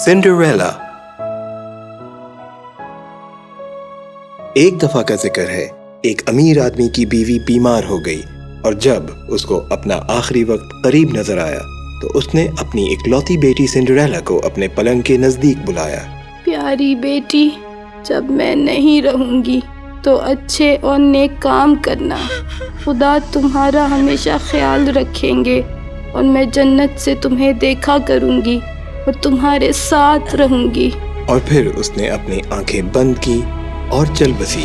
Cinderella ایک دفعہ کا ذکر ہے ایک امیر آدمی کی بیوی بیمار ہو گئی اور جب اس کو اپنا آخری وقت قریب نظر آیا تو اس نے اپنی اکلوتی بیٹی سنڈریلا کو اپنے پلنگ کے نزدیک بلایا پیاری بیٹی جب میں نہیں رہوں گی تو اچھے اور نیک کام کرنا خدا تمہارا ہمیشہ خیال رکھیں گے اور میں جنت سے تمہیں دیکھا کروں گی اور تمہارے ساتھ رہوں گی۔ اور پھر اس نے اپنی آنکھیں بند کی اور چل بسی۔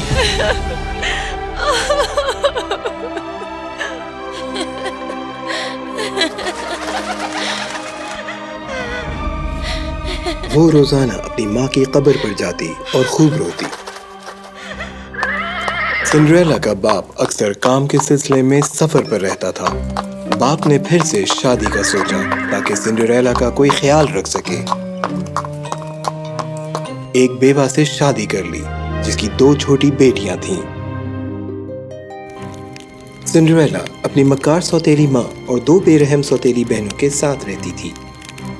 وہ روزانہ اپنی ماں کی قبر پر جاتی اور خوب روتی۔ سنڈریلا کا باپ اکثر کام کے سلسلے میں سفر پر رہتا تھا۔ باپ نے پھر سے شادی کا سوچا تاکہ سنڈریلا کا کوئی خیال رکھ سکے۔ ایک بیوہ سے شادی کر لی، جس کی دو چھوٹی بیٹیاں تھیں۔ سنڈریلا اپنی مکار سوتیلی ماں اور دو بے رحم سوتیلی بہنوں کے ساتھ رہتی تھی۔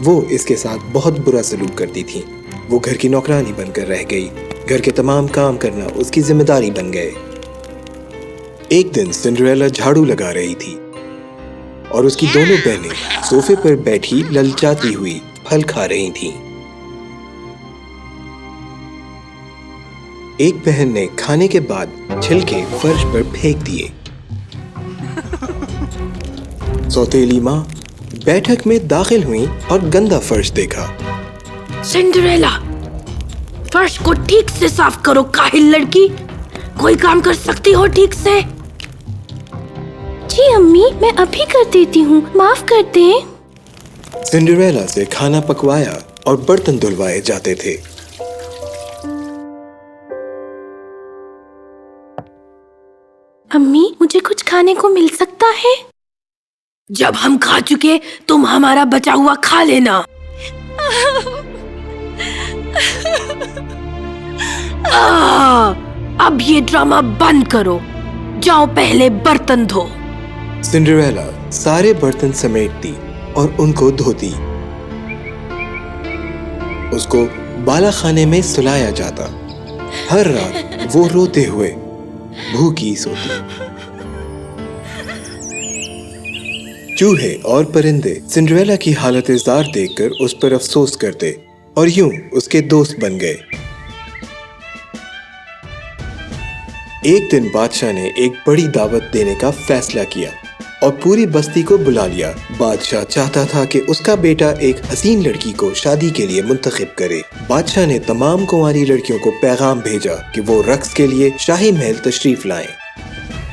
وہ اس کے ساتھ بہت برا سلوک کرتی تھی وہ گھر کی نوکرانی بن کر رہ گئی۔ گھر کے تمام کام کرنا اس کی ذمہ داری بن گئے۔ ایک دن سنڈریلا جھاڑو لگا رہی تھی۔ اور اس کی دونوں بہنیں صوفے پر بیٹھی للچاتی ہوئی پھل کھا رہی تھیں۔ ایک بہن نے کھانے کے بعد چھلکے فرش پر پھینک دیے۔ سوتیلی ماں بیٹھک میں داخل ہوئی اور گندا فرش دیکھا۔ سنڈریلا فرش کو ٹھیک سے صاف کرو، کاہل لڑکی۔ کوئی کام کر سکتی ہو ٹھیک سے؟ جی امی میں ابھی کر دیتی ہوں۔ معاف کر دیں۔ سنڈریلا سے کھانا پکوایا اور برتن دھلوائے جاتے تھے۔ امی مجھے کچھ کھانے کو مل سکتا ہے؟ جب ہم کھا چکے تم ہمارا بچا ہوا کھا لینا! اب یہ ڈرامہ بند کرو۔ جاؤ پہلے برتن دھو۔ سنڈریلا سارے برتن سمیٹتی اور ان کو دھوتی۔ اس کو بالا خانے میں سلایا جاتا۔ ہر رات وہ روتے ہوئے بھوکی سوتی۔ چوہے اور پرندے سنڈریلا کی حالت زار دیکھ کر اس پر افسوس کرتے اور یوں اس کے دوست بن گئے۔ ایک دن بادشاہ نے ایک بڑی دعوت دینے کا فیصلہ کیا۔ اور پوری بستی کو بلا لیا۔ بادشاہ چاہتا تھا کہ اس کا بیٹا ایک حسین لڑکی کو شادی کے لیے منتخب کرے۔ بادشاہ نے تمام کنواری لڑکیوں کو پیغام بھیجا کہ وہ رقص کے لیے شاہی محل تشریف لائیں۔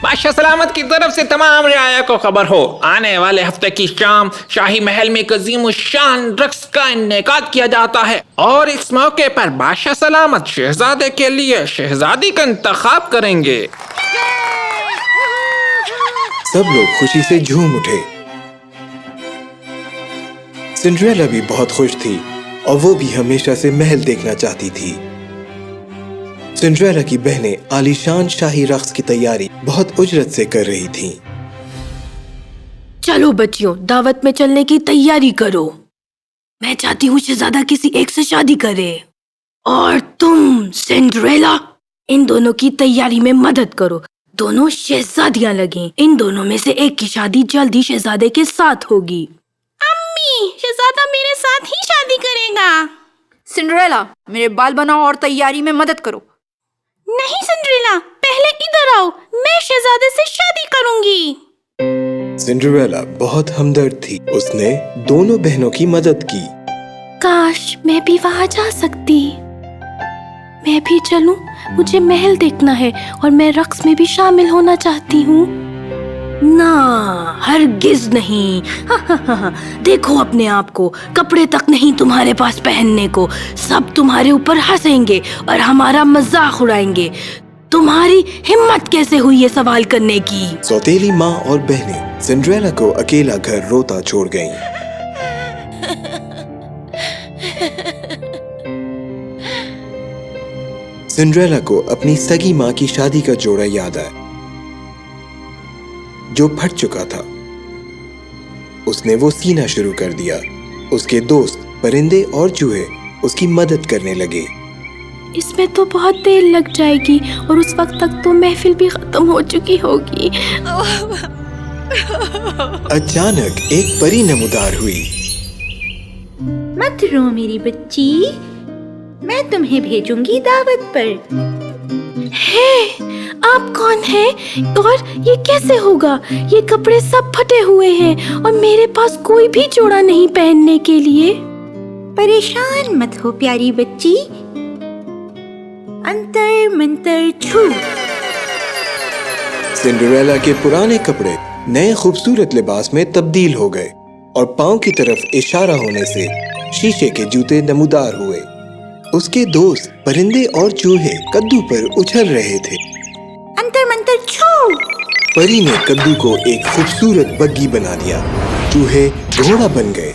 بادشاہ سلامت کی طرف سے تمام رعایا کو خبر ہو۔ آنے والے ہفتے کی شام شاہی محل میں ایک عظیم الشان رقص کا انعقاد کیا جاتا ہے۔ اور اس موقع پر بادشاہ سلامت شہزادے کے لیے شہزادی کا انتخاب کریں گے۔ سب لوگ خوشی سے جھوم اٹھے۔ سنڈریلا بھی بہت خوش تھی اور وہ بھی ہمیشہ سے محل دیکھنا چاہتی تھی۔ سنڈریلا کی بہنیں عالیشان شاہی رقص کی تیاری بہت اجرت سے کر رہی تھیں۔ چلو بچیوں، دعوت میں چلنے کی تیاری کرو۔ میں چاہتی ہوں شہزادہ کسی ایک سے شادی کرے۔ اور تم سینڈریلا ان دونوں کی تیاری میں مدد کرو۔ دونوں شہزادیاں لگیں۔ ان دونوں میں سے ایک کی شادی جلدی شہزادے کے ساتھ ہوگی۔ امی شہزادہ میرے ساتھ ہی شادی کرے گا۔ سنڈریلا میرے بال بناؤ اور تیاری میں مدد کرو۔ نہیں سنڈریلا پہلے ادھر آؤ؟ میں شہزادے سے شادی کروں گی۔ سنڈریلا بہت ہمدرد تھی۔ اس نے دونوں بہنوں کی مدد کی۔ کاش میں بھی وہاں جا سکتی۔ میں بھی چلوں۔ مجھے محل دیکھنا ہے اور میں رقص میں بھی شامل ہونا چاہتی ہوں۔ نہ، ہرگز نہیں۔ دیکھو اپنے آپ کو۔ کپڑے تک نہیں تمہارے پاس پہننے کو۔ سب تمہارے اوپر ہنسیں گے اور ہمارا مذاق اڑائیں گے۔ تمہاری ہمت کیسے ہوئی یہ سوال کرنے کی؟ سوتیلی ماں اور بہنیں، سنڈریلا کو اکیلا گھر روتا چھوڑ گئیں۔ سنڈریلا کو اپنی سگی ماں کی شادی کا جوڑا یاد آیا جو پھٹ چکا تھا۔ اس نے وہ سینا شروع کر دیا۔ اس کے دوست پرندے اور چوہے اس کی مدد کرنے لگے۔ اس میں تو بہت دیر لگ جائے گی اور اس وقت تک تو محفل بھی ختم ہو چکی ہوگی۔ اچانک ایک پری نمودار ہوئی۔ مت رو میری بچی۔ میں تمہیں بھیجوں گی دعوت پر۔ ہے آپ کون ہیں؟ اور یہ کیسے ہوگا؟ یہ کپڑے سب پھٹے ہوئے ہیں اور میرے پاس کوئی بھی جوڑا نہیں پہننے کے لیے۔ پریشان مت ہو پیاری بچی۔ انتر منتر چھو۔ سنڈریلا کے پرانے کپڑے نئے خوبصورت لباس میں تبدیل ہو گئے اور پاؤں کی طرف اشارہ ہونے سے شیشے کے جوتے نمودار ہوئے۔ اس کے دوست پرندے اور چوہے کدو پر اچھل رہے تھے۔ انتر منتر چھو! پری نے کدو کو ایک خوبصورت بگی بنا دیا۔ چوہے گھوڑا بن گئے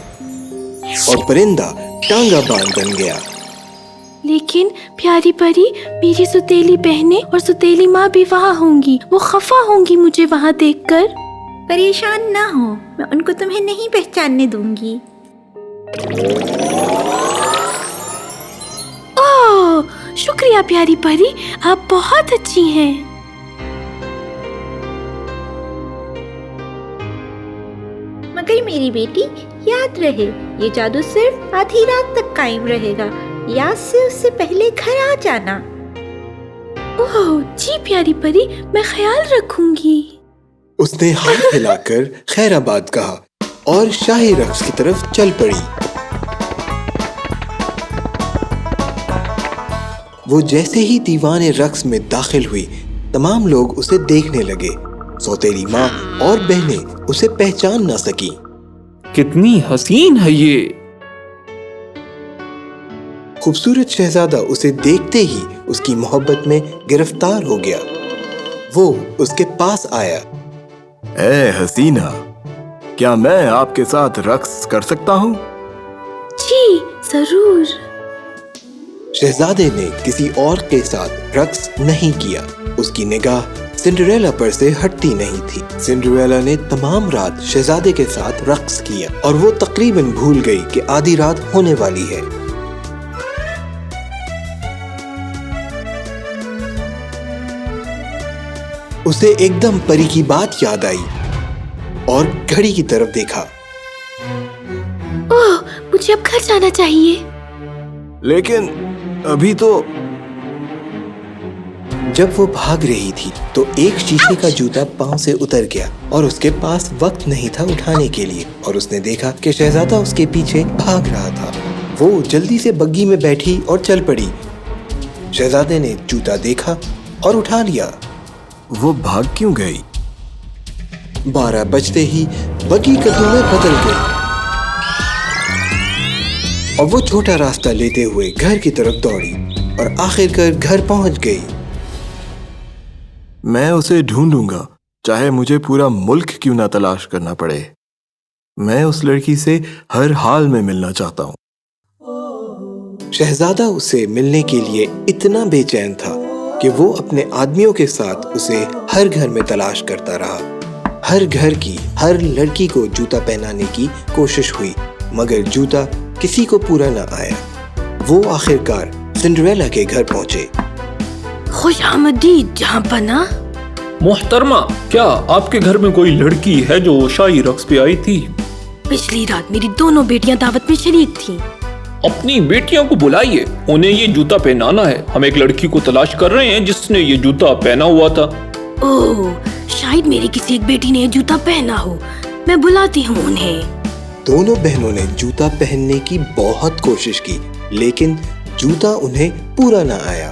اور پرندہ ٹانگا بان بن گیا۔ لیکن پیاری پری میری ستیلی بہنیں اور ستیلی ماں بھی وہاں ہوں گی۔ وہ خفا ہوں گی مجھے وہاں دیکھ کر۔ پریشان نہ ہو میں ان کو تمہیں نہیں پہچاننے دوں گی۔ شکریہ پیاری پری آپ بہت اچھی ہیں۔ مگر میری بیٹی یاد رہے یہ جادو صرف آدھی رات تک قائم رہے گا۔ یاد سے اس سے پہلے گھر آ جانا۔ اوہ جی پیاری پری میں خیال رکھوں گی۔ اس نے ہاتھ ہلا کر خیر آباد کہا اور شاہی رقص کی طرف چل پڑی۔ وہ جیسے ہی دیوان رقص میں داخل ہوئی تمام لوگ اسے دیکھنے لگے۔ سوتیلی ماں اور بہنیں اسے پہچان نہ سکی کتنی حسین ہے یہ۔ خوبصورت شہزادہ اسے دیکھتے ہی اس کی محبت میں گرفتار ہو گیا۔ وہ اس کے پاس آیا۔ اے حسینہ کیا میں آپ کے ساتھ رقص کر سکتا ہوں؟ جی ضرور۔ شہزادے نے کسی اور کے ساتھ رقص نہیں کیا۔ اس کی نگاہ سنڈریلا پر سے ہٹتی نہیں تھی۔ سنڈریلا نے تمام رات شہزادے کے ساتھ رقص کیا اور وہ تقریباً بھول گئی کہ آدھی رات ہونے والی ہے۔ اسے ایک دم پری کی بات یاد آئی اور گھڑی کی طرف دیکھا۔ اوہ مجھے اب گھر جانا چاہیے۔ لیکن ابھی تو جب وہ بھاگ رہی تھی تو ایک شیشے کا جوتا پاؤں سے اتر گیا اور اس کے پاس وقت نہیں تھا اٹھانے کے لیے اور اس نے دیکھا کہ شہزادہ اس کے پیچھے بھاگ رہا تھا۔ وہ جلدی سے بگی میں بیٹھی اور چل پڑی۔ شہزادے نے جوتا دیکھا اور اٹھا لیا۔ وہ بھاگ کیوں گئی؟ بارہ بجتے ہی بگی کدو میں بدل گئی۔ اور وہ چھوٹا راستہ لیتے ہوئے گھر کی طرف دوڑی اور آخر کر گھر پہنچ گئی۔ میں اسے ڈھونڈوں گا چاہے مجھے پورا ملک کیوں نہ تلاش کرنا پڑے۔ میں اس لڑکی سے ہر حال میں ملنا چاہتا ہوں۔ شہزادہ اسے ملنے کے لیے اتنا بے چین تھا کہ وہ اپنے آدمیوں کے ساتھ اسے ہر گھر میں تلاش کرتا رہا۔ ہر گھر کی ہر لڑکی کو جوتا پہنانے کی کوشش ہوئی مگر جوتا کسی کو پورا نہ آیا وہ آخر کار سنڈریلا کے گھر پہنچے۔ خوش آمدید جہاں پنا۔ محترمہ کیا آپ کے گھر میں کوئی لڑکی ہے جو شاہی رقص پہ آئی تھی؟ پچھلی رات میری دونوں بیٹیاں دعوت میں شریک تھیں۔ اپنی بیٹیوں کو بلائیے انہیں یہ جوتا پہنانا ہے۔ ہم ایک لڑکی کو تلاش کر رہے ہیں جس نے یہ جوتا پہنا ہوا تھا۔ اوہ شاید میری کسی ایک بیٹی نے یہ جوتا پہنا ہو۔ میں بلاتی ہوں انہیں۔ دونوں بہنوں نے جوتا پہننے کی بہت کوشش کی لیکن جوتا انہیں پورا نہ آیا۔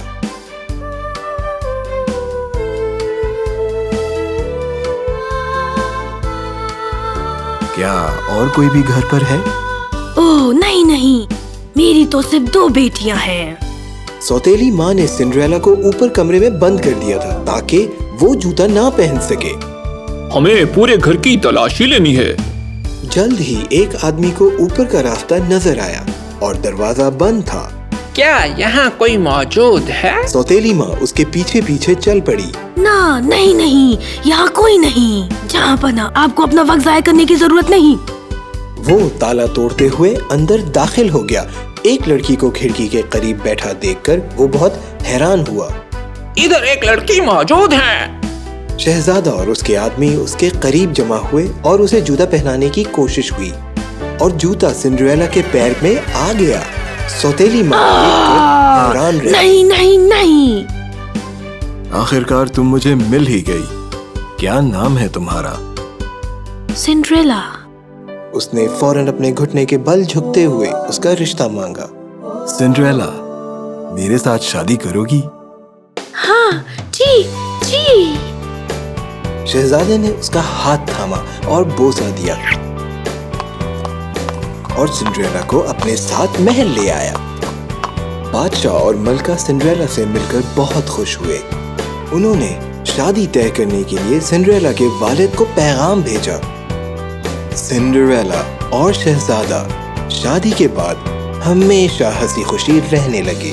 کیا اور کوئی بھی گھر پر ہے؟ اوہ نہیں نہیں۔ میری تو صرف دو بیٹیاں ہیں۔ سوتیلی ماں نے سنڈریلا کو اوپر کمرے میں بند کر دیا تھا تاکہ وہ جوتا نہ پہن سکے۔ ہمیں پورے گھر کی تلاشی لینی ہے۔ جلد ہی ایک آدمی کو اوپر کا راستہ نظر آیا اور دروازہ بند تھا۔ کیا یہاں کوئی موجود ہے؟ سوتیلی ماں اس کے پیچھے پیچھے چل پڑی۔ نہ نہیں نہیں یہاں کوئی نہیں۔ جہاں پنا آپ کو اپنا وقت ضائع کرنے کی ضرورت نہیں۔ وہ تالا توڑتے ہوئے اندر داخل ہو گیا۔ ایک لڑکی کو کھڑکی کے قریب بیٹھا دیکھ کر وہ بہت حیران ہوا۔ ادھر ایک لڑکی موجود ہے۔ شہزادہ اور اس کے آدمی اس کے قریب جمع ہوئے اور اسے جوتا پہنانے کی کوشش ہوئی اور جوتا سنڈریلا کے پیر میں آ گیا۔ سوتیلی ماں حیران نہیں نہیں نہیں۔ آخر کار تم مجھے مل ہی گئی۔ کیا نام ہے تمہارا؟ سنڈریلا اس نے فوراً اپنے گھٹنے کے بل جھکتے ہوئے اس کا رشتہ مانگا۔ سنڈریلا میرے ساتھ شادی کرو گی؟ ہاں جی جی۔ شہزادے نے اس کا ہاتھ تھاما اور بوسا دیا اور سنڈریلا کو اپنے ساتھ محل لے آیا۔ بادشاہ اور ملکہ سنڈریلا سے مل کر بہت خوش ہوئے۔ انہوں نے شادی طے کرنے کے لیے سنڈریلا کے والد کو پیغام بھیجا۔ سنڈریلا اور شہزادہ شادی کے بعد ہمیشہ ہنسی خوشی رہنے لگے۔